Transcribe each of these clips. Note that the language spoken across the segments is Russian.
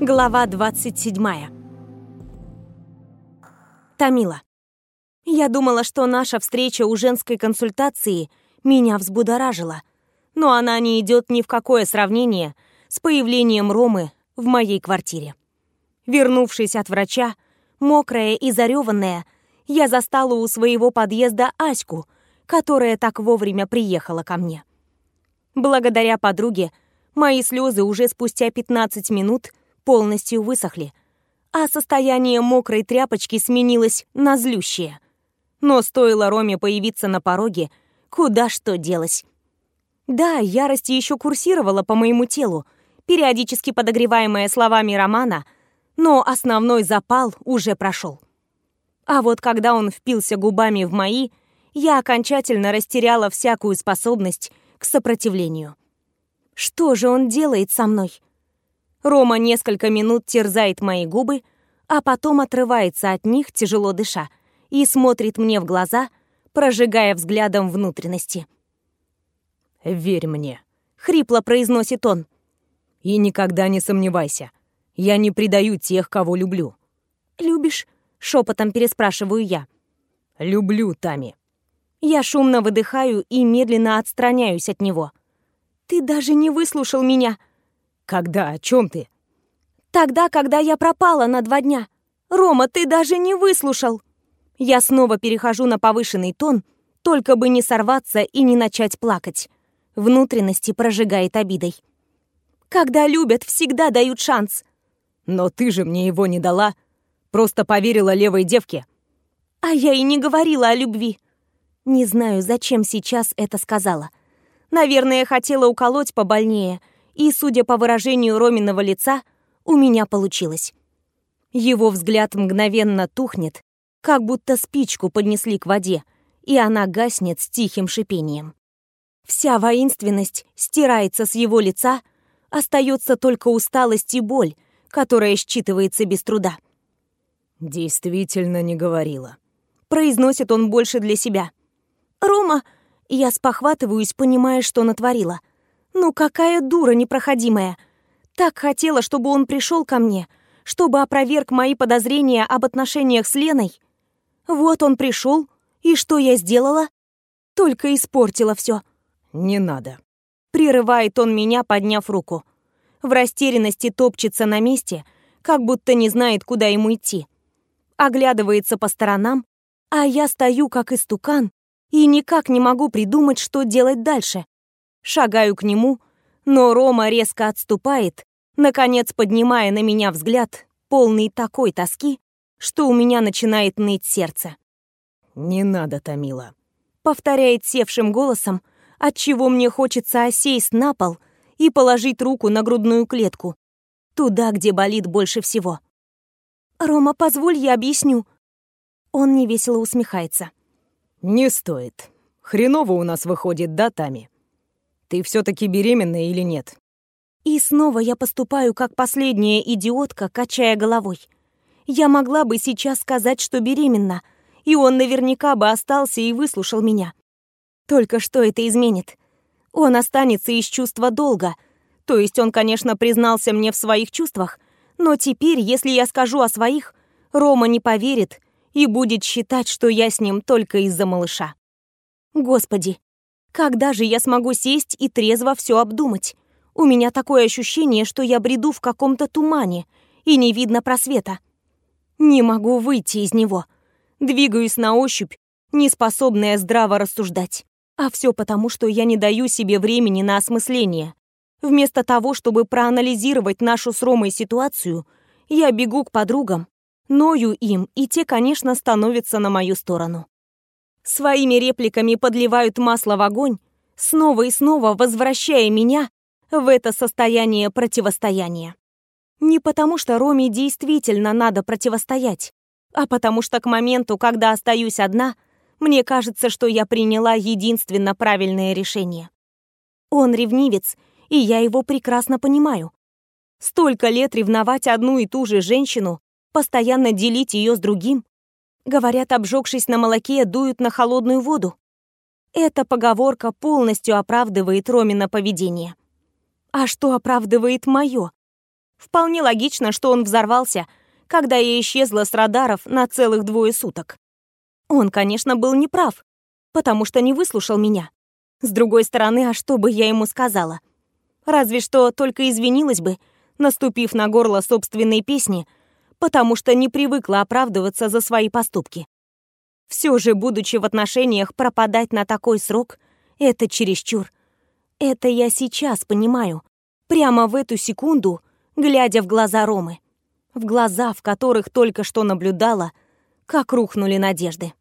Глава 27. Тамила. Я думала, что наша встреча у женской консультации меня взбудоражила, но она не идет ни в какое сравнение с появлением Ромы в моей квартире. Вернувшись от врача, мокрая и зареванная, я застала у своего подъезда Аську, которая так вовремя приехала ко мне. Благодаря подруге мои слезы уже спустя 15 минут полностью высохли, а состояние мокрой тряпочки сменилось на злющее. Но стоило Роме появиться на пороге, куда что делось. Да, ярость еще курсировала по моему телу, периодически подогреваемая словами Романа, но основной запал уже прошел. А вот когда он впился губами в мои, я окончательно растеряла всякую способность к сопротивлению. Что же он делает со мной? Рома несколько минут терзает мои губы, а потом отрывается от них, тяжело дыша, и смотрит мне в глаза, прожигая взглядом внутренности. «Верь мне», — хрипло произносит он. «И никогда не сомневайся. Я не предаю тех, кого люблю». «Любишь?» — шепотом переспрашиваю я. «Люблю, Тами». Я шумно выдыхаю и медленно отстраняюсь от него. «Ты даже не выслушал меня», — «Когда? О чем ты?» «Тогда, когда я пропала на два дня. Рома, ты даже не выслушал!» Я снова перехожу на повышенный тон, только бы не сорваться и не начать плакать. Внутренности прожигает обидой. Когда любят, всегда дают шанс. Но ты же мне его не дала. Просто поверила левой девке. А я и не говорила о любви. Не знаю, зачем сейчас это сказала. Наверное, хотела уколоть побольнее — и, судя по выражению Роминого лица, у меня получилось. Его взгляд мгновенно тухнет, как будто спичку поднесли к воде, и она гаснет с тихим шипением. Вся воинственность стирается с его лица, остается только усталость и боль, которая считывается без труда. «Действительно не говорила», — произносит он больше для себя. «Рома!» Я спохватываюсь, понимая, что натворила — ну какая дура непроходимая. Так хотела, чтобы он пришел ко мне, чтобы опроверг мои подозрения об отношениях с Леной. Вот он пришел, и что я сделала? Только испортила все. Не надо. Прерывает он меня, подняв руку. В растерянности топчется на месте, как будто не знает, куда ему идти. Оглядывается по сторонам, а я стою как истукан и никак не могу придумать, что делать дальше. Шагаю к нему, но Рома резко отступает, наконец поднимая на меня взгляд, полный такой тоски, что у меня начинает ныть сердце. «Не надо, Томила», — повторяет севшим голосом, отчего мне хочется осесть на пол и положить руку на грудную клетку, туда, где болит больше всего. «Рома, позволь, я объясню». Он невесело усмехается. «Не стоит. Хреново у нас выходит, да, Тами?» Ты все-таки беременна или нет? И снова я поступаю как последняя идиотка, качая головой. Я могла бы сейчас сказать, что беременна, и он наверняка бы остался и выслушал меня. Только что это изменит? Он останется из чувства долга. То есть он, конечно, признался мне в своих чувствах, но теперь, если я скажу о своих, Рома не поверит и будет считать, что я с ним только из-за малыша. Господи, когда же я смогу сесть и трезво все обдумать? У меня такое ощущение, что я бреду в каком-то тумане, и не видно просвета. Не могу выйти из него. Двигаюсь на ощупь, не способная здраво рассуждать. А все потому, что я не даю себе времени на осмысление. Вместо того, чтобы проанализировать нашу с Ромой ситуацию, я бегу к подругам, ною им, и те, конечно, становятся на мою сторону своими репликами подливают масло в огонь, снова и снова возвращая меня в это состояние противостояния. Не потому что Роме действительно надо противостоять, а потому что к моменту, когда остаюсь одна, мне кажется, что я приняла единственно правильное решение. Он ревнивец, и я его прекрасно понимаю. Столько лет ревновать одну и ту же женщину, постоянно делить ее с другим, Говорят, обжегшись на молоке, дуют на холодную воду. Эта поговорка полностью оправдывает Ромина поведение. А что оправдывает мое? Вполне логично, что он взорвался, когда я исчезла с радаров на целых двое суток. Он, конечно, был неправ, потому что не выслушал меня. С другой стороны, а что бы я ему сказала? Разве что только извинилась бы, наступив на горло собственной песни, потому что не привыкла оправдываться за свои поступки. Все же, будучи в отношениях, пропадать на такой срок — это чересчур. Это я сейчас понимаю. Прямо в эту секунду, глядя в глаза Ромы. В глаза, в которых только что наблюдала, как рухнули надежды.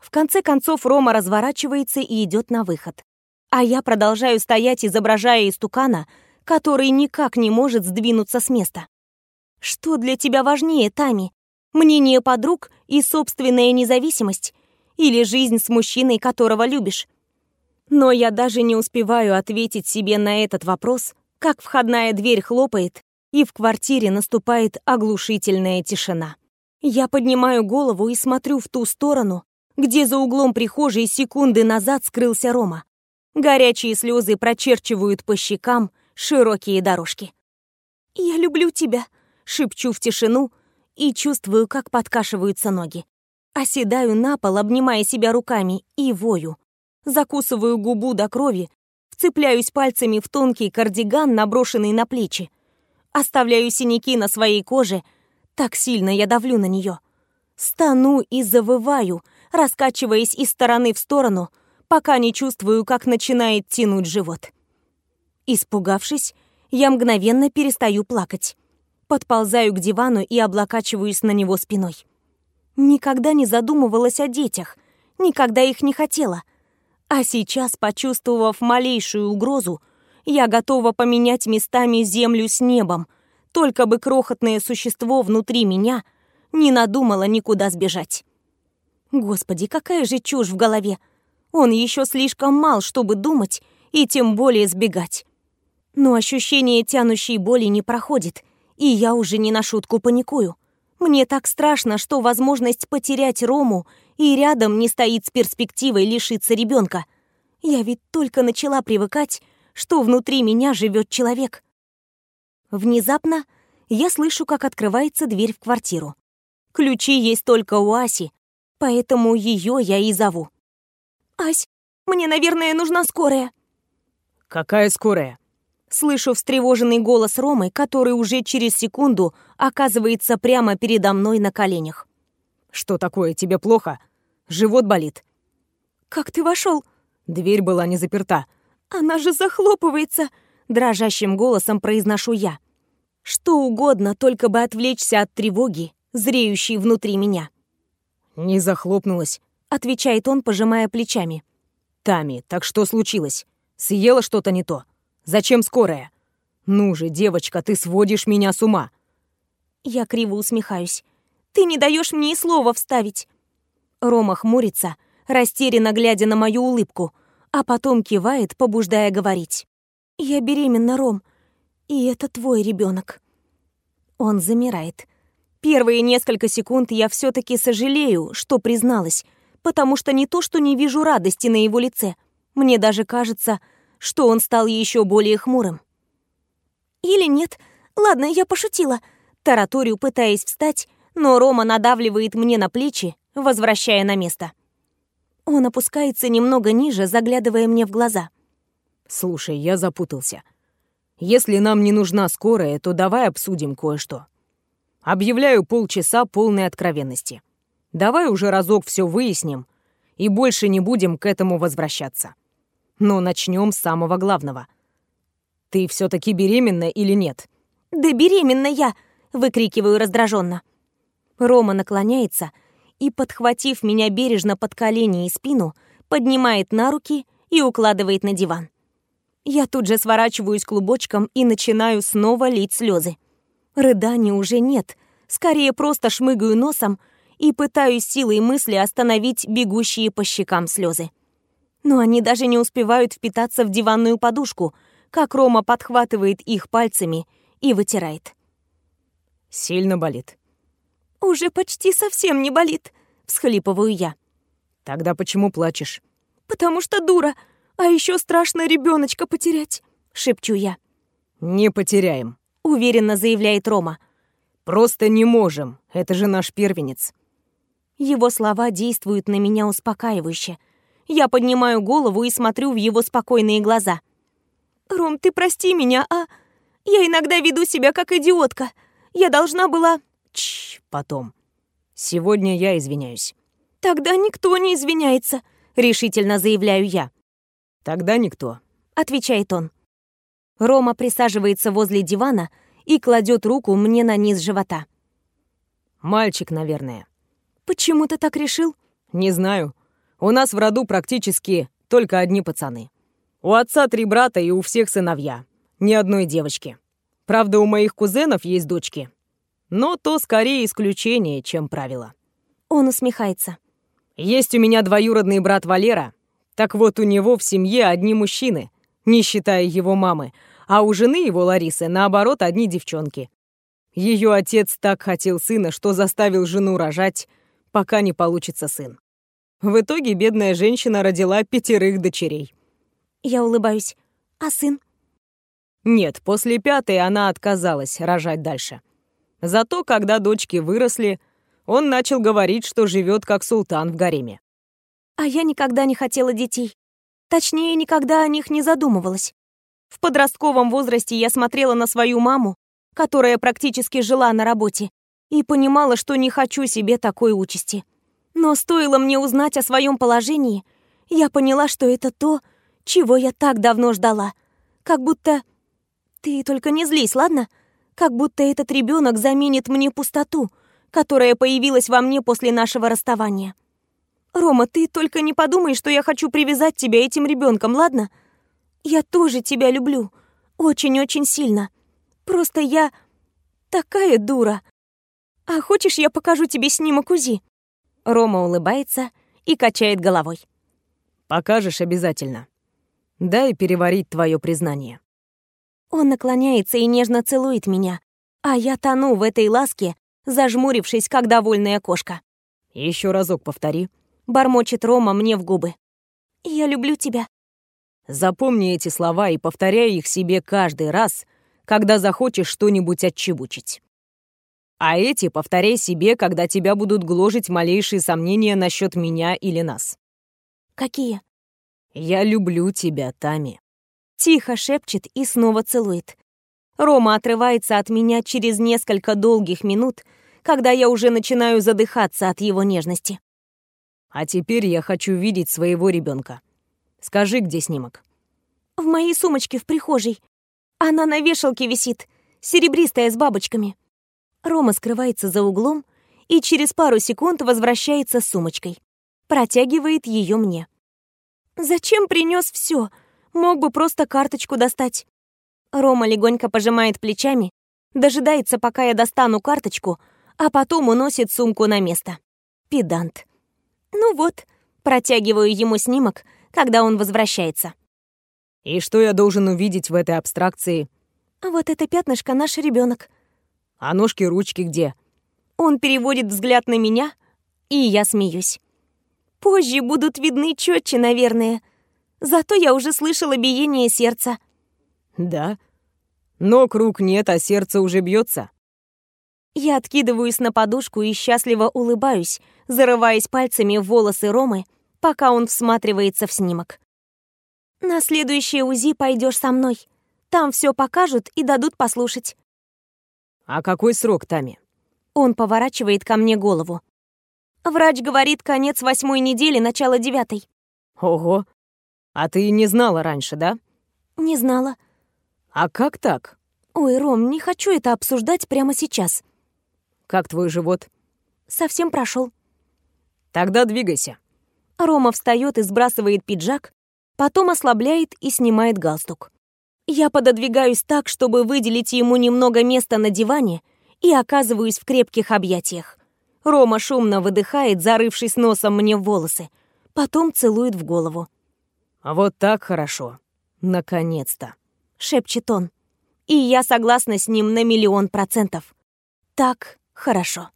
В конце концов Рома разворачивается и идет на выход. А я продолжаю стоять, изображая истукана, который никак не может сдвинуться с места. Что для тебя важнее, Тами? Мнение подруг и собственная независимость? Или жизнь с мужчиной, которого любишь? Но я даже не успеваю ответить себе на этот вопрос, как входная дверь хлопает, и в квартире наступает оглушительная тишина. Я поднимаю голову и смотрю в ту сторону, где за углом прихожей секунды назад скрылся Рома. Горячие слезы прочерчивают по щекам широкие дорожки. «Я люблю тебя», — шепчу в тишину и чувствую, как подкашиваются ноги. Оседаю на пол, обнимая себя руками, и вою. Закусываю губу до крови, вцепляюсь пальцами в тонкий кардиган, наброшенный на плечи. Оставляю синяки на своей коже, так сильно я давлю на нее. Стану и завываю, раскачиваясь из стороны в сторону, пока не чувствую, как начинает тянуть живот. Испугавшись, я мгновенно перестаю плакать. Подползаю к дивану и облокачиваюсь на него спиной. Никогда не задумывалась о детях, никогда их не хотела. А сейчас, почувствовав малейшую угрозу, я готова поменять местами землю с небом, только бы крохотное существо внутри меня не надумало никуда сбежать. Господи, какая же чушь в голове! Он еще слишком мал, чтобы думать и тем более сбегать. Но ощущение тянущей боли не проходит, и я уже не на шутку паникую. Мне так страшно, что возможность потерять Рому и рядом не стоит с перспективой лишиться ребенка. Я ведь только начала привыкать, что внутри меня живет человек. Внезапно я слышу, как открывается дверь в квартиру. Ключи есть только у Аси, Поэтому ее я и зову. «Ась, мне, наверное, нужна скорая». «Какая скорая?» Слышу встревоженный голос Ромы, который уже через секунду оказывается прямо передо мной на коленях. «Что такое, тебе плохо? Живот болит?» «Как ты вошел? Дверь была не заперта. «Она же захлопывается!» Дрожащим голосом произношу я. Что угодно, только бы отвлечься от тревоги, зреющей внутри меня. «Не захлопнулась», — отвечает он, пожимая плечами. «Тами, так что случилось? Съела что-то не то? Зачем скорая? Ну же, девочка, ты сводишь меня с ума!» Я криво усмехаюсь. «Ты не даешь мне и слова вставить!» Рома хмурится, растерянно глядя на мою улыбку, а потом кивает, побуждая говорить. «Я беременна, Ром, и это твой ребенок. Он замирает. Первые несколько секунд я все-таки сожалею, что призналась, потому что не то, что не вижу радости на его лице, мне даже кажется, что он стал еще более хмурым. Или нет? Ладно, я пошутила. Тараторию пытаясь встать, но Рома надавливает мне на плечи, возвращая на место. Он опускается немного ниже, заглядывая мне в глаза. «Слушай, я запутался. Если нам не нужна скорая, то давай обсудим кое-что». Объявляю полчаса полной откровенности. Давай уже разок все выясним и больше не будем к этому возвращаться. Но начнем с самого главного. Ты все-таки беременна или нет? Да беременна я! выкрикиваю раздраженно. Рома наклоняется и, подхватив меня бережно под колени и спину, поднимает на руки и укладывает на диван. Я тут же сворачиваюсь клубочком и начинаю снова лить слезы. Рыданий уже нет, скорее просто шмыгаю носом и пытаюсь силой мысли остановить бегущие по щекам слезы. Но они даже не успевают впитаться в диванную подушку, как Рома подхватывает их пальцами и вытирает. «Сильно болит?» «Уже почти совсем не болит», — всхлипываю я. «Тогда почему плачешь?» «Потому что дура, а еще страшно ребеночка потерять», — шепчу я. «Не потеряем», уверенно заявляет Рома. Просто не можем. Это же наш первенец. Его слова действуют на меня успокаивающе. Я поднимаю голову и смотрю в его спокойные глаза. «Ром, ты прости меня, а? Я иногда веду себя как идиотка. Я должна была...» Чш, потом. Сегодня я извиняюсь. «Тогда никто не извиняется», — решительно заявляю я. «Тогда никто», — отвечает он. Рома присаживается возле дивана и кладет руку мне на низ живота. «Мальчик, наверное». «Почему ты так решил?» «Не знаю. У нас в роду практически только одни пацаны. У отца три брата и у всех сыновья. Ни одной девочки. Правда, у моих кузенов есть дочки. Но то скорее исключение, чем правило». Он усмехается. «Есть у меня двоюродный брат Валера. Так вот, у него в семье одни мужчины, не считая его мамы, а у жены его, Ларисы, наоборот, одни девчонки. Ее отец так хотел сына, что заставил жену рожать, пока не получится сын. В итоге бедная женщина родила пятерых дочерей. Я улыбаюсь. А сын? Нет, после пятой она отказалась рожать дальше. Зато, когда дочки выросли, он начал говорить, что живет как султан в гареме. А я никогда не хотела детей. Точнее, никогда о них не задумывалась. В подростковом возрасте я смотрела на свою маму, которая практически жила на работе, и понимала, что не хочу себе такой участи. Но стоило мне узнать о своем положении, я поняла, что это то, чего я так давно ждала. Как будто... Ты только не злись, ладно? Как будто этот ребенок заменит мне пустоту, которая появилась во мне после нашего расставания. Рома, ты только не подумай, что я хочу привязать тебя этим ребенком, ладно? Я тоже тебя люблю. Очень-очень сильно. Просто я такая дура. «А хочешь, я покажу тебе снимок УЗИ?» Рома улыбается и качает головой. «Покажешь обязательно. Дай переварить твое признание». Он наклоняется и нежно целует меня, а я тону в этой ласке, зажмурившись, как довольная кошка. Еще разок повтори. Бормочет Рома мне в губы. «Я люблю тебя». Запомни эти слова и повторяй их себе каждый раз, когда захочешь что-нибудь отчебучить. А эти повторяй себе, когда тебя будут гложить малейшие сомнения насчет меня или нас. Какие? Я люблю тебя, Тами. Тихо шепчет и снова целует. Рома отрывается от меня через несколько долгих минут, когда я уже начинаю задыхаться от его нежности. А теперь я хочу видеть своего ребенка. Скажи, где снимок? В моей сумочке в прихожей. Она на вешалке висит, серебристая с бабочками. Рома скрывается за углом и через пару секунд возвращается с сумочкой. Протягивает ее мне. «Зачем принес все? Мог бы просто карточку достать». Рома легонько пожимает плечами, дожидается, пока я достану карточку, а потом уносит сумку на место. Педант. Ну вот, протягиваю ему снимок, когда он возвращается. «И что я должен увидеть в этой абстракции?» «Вот это пятнышко наш ребенок. А ножки-ручки где?» Он переводит взгляд на меня, и я смеюсь. Позже будут видны четче, наверное. Зато я уже слышала биение сердца. Да? Ног рук нет, а сердце уже бьется. Я откидываюсь на подушку и счастливо улыбаюсь, зарываясь пальцами в волосы Ромы, пока он всматривается в снимок. На следующее УЗИ пойдешь со мной. Там все покажут и дадут послушать. «А какой срок, Тами?» Он поворачивает ко мне голову. Врач говорит, конец восьмой недели, начало девятой. Ого. А ты не знала раньше, да? Не знала. А как так? Ой, Ром, не хочу это обсуждать прямо сейчас. Как твой живот? Совсем прошел. Тогда двигайся. Рома встает и сбрасывает пиджак, потом ослабляет и снимает галстук. Я пододвигаюсь так, чтобы выделить ему немного места на диване, и оказываюсь в крепких объятиях. Рома шумно выдыхает, зарывшись носом мне в волосы, потом целует в голову. «А вот так хорошо. Наконец-то!» — шепчет он. И я согласна с ним на миллион процентов. Так хорошо.